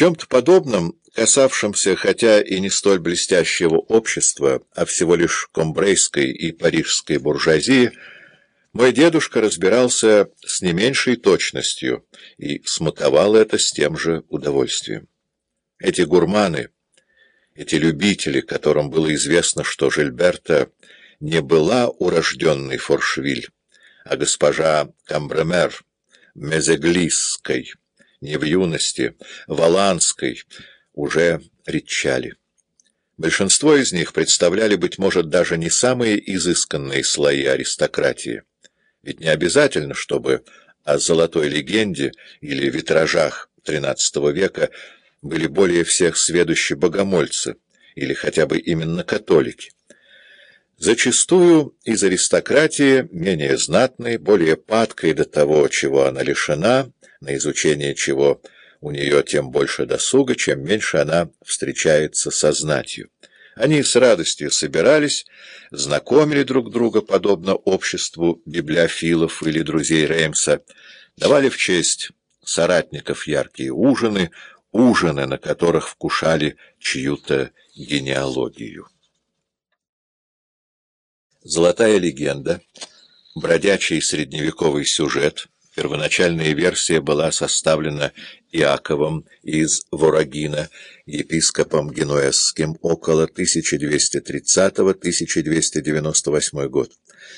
чем-то подобном, касавшемся хотя и не столь блестящего общества, а всего лишь комбрейской и парижской буржуазии, мой дедушка разбирался с не меньшей точностью и смаковал это с тем же удовольствием. Эти гурманы, эти любители, которым было известно, что Жильберта не была урожденной Форшвиль, а госпожа Камбремер Мезеглисской, не в юности, Валанской, уже редчали. Большинство из них представляли, быть может, даже не самые изысканные слои аристократии. Ведь не обязательно, чтобы о золотой легенде или витражах XIII века были более всех сведущие богомольцы, или хотя бы именно католики. Зачастую из аристократии, менее знатной, более падкой до того, чего она лишена, на изучение чего у нее тем больше досуга, чем меньше она встречается со знатью. Они с радостью собирались, знакомили друг друга, подобно обществу библиофилов или друзей Реймса, давали в честь соратников яркие ужины, ужины, на которых вкушали чью-то генеалогию. Золотая легенда, бродячий средневековый сюжет, первоначальная версия была составлена Иаковом из Ворогина, епископом генуэзским, около 1230-1298 год,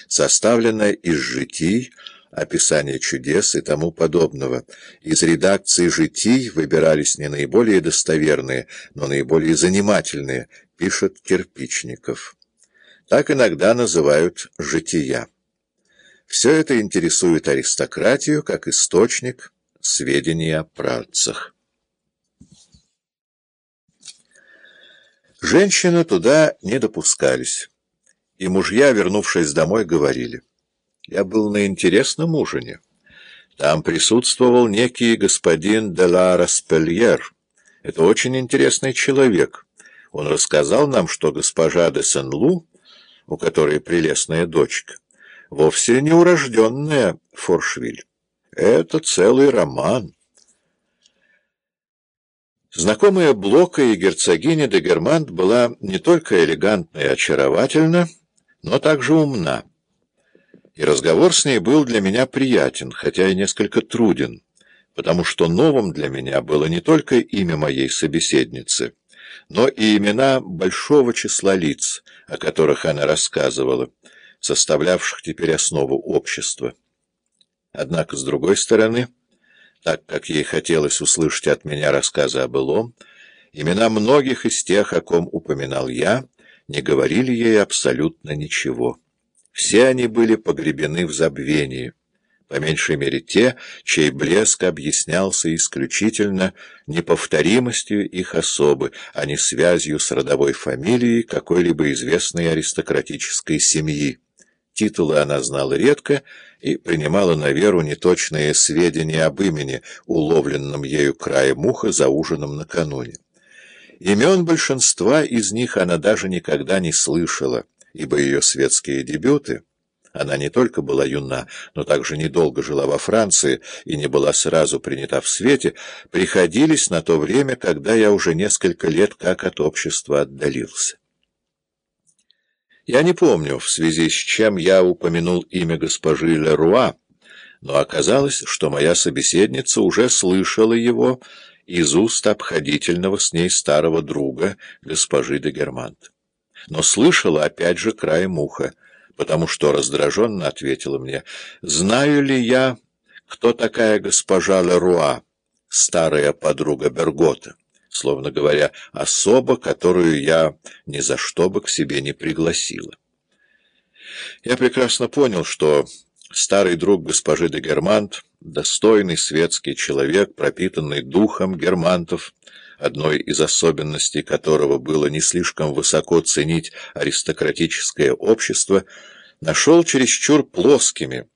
составлена из житий, описания чудес и тому подобного. Из редакции житий выбирались не наиболее достоверные, но наиболее занимательные, пишет Кирпичников. Так иногда называют «жития». Все это интересует аристократию как источник сведений о працах. Женщины туда не допускались, и мужья, вернувшись домой, говорили. Я был на интересном ужине. Там присутствовал некий господин де ла Распельер. Это очень интересный человек. Он рассказал нам, что госпожа де Сен-Лу у которой прелестная дочка, вовсе не урожденная Форшвиль. Это целый роман. Знакомая Блока и герцогиня де Германт была не только элегантна и очаровательна, но также умна. И разговор с ней был для меня приятен, хотя и несколько труден, потому что новым для меня было не только имя моей собеседницы — но и имена большого числа лиц, о которых она рассказывала, составлявших теперь основу общества. Однако, с другой стороны, так как ей хотелось услышать от меня рассказы о былом, имена многих из тех, о ком упоминал я, не говорили ей абсолютно ничего. Все они были погребены в забвении по меньшей мере те, чей блеск объяснялся исключительно неповторимостью их особы, а не связью с родовой фамилией какой-либо известной аристократической семьи. Титулы она знала редко и принимала на веру неточные сведения об имени, уловленном ею краем уха за ужином накануне. Имен большинства из них она даже никогда не слышала, ибо ее светские дебюты — она не только была юна, но также недолго жила во Франции и не была сразу принята в свете, приходились на то время, когда я уже несколько лет как от общества отдалился. Я не помню, в связи с чем я упомянул имя госпожи Леруа, но оказалось, что моя собеседница уже слышала его из уст обходительного с ней старого друга, госпожи де Германт. Но слышала опять же краем уха — потому что раздраженно ответила мне, «Знаю ли я, кто такая госпожа Леруа, старая подруга Бергота?» словно говоря, особа, которую я ни за что бы к себе не пригласила. Я прекрасно понял, что старый друг госпожи де Германт, достойный светский человек, пропитанный духом германтов, одной из особенностей которого было не слишком высоко ценить аристократическое общество, нашел чересчур плоскими,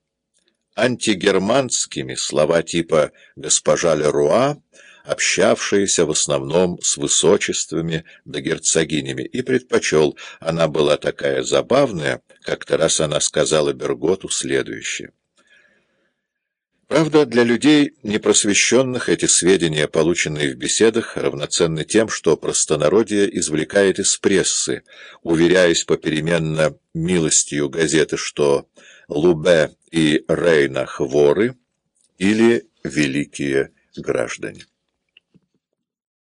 антигерманскими слова типа «госпожа Леруа», общавшиеся в основном с высочествами да герцогинями, и предпочел, она была такая забавная, как-то раз она сказала Берготу следующее. Правда, для людей непросвещенных эти сведения, полученные в беседах, равноценны тем, что простонародье извлекает из прессы, уверяясь попеременно милостью газеты, что Лубе и Рейнах воры или великие граждане.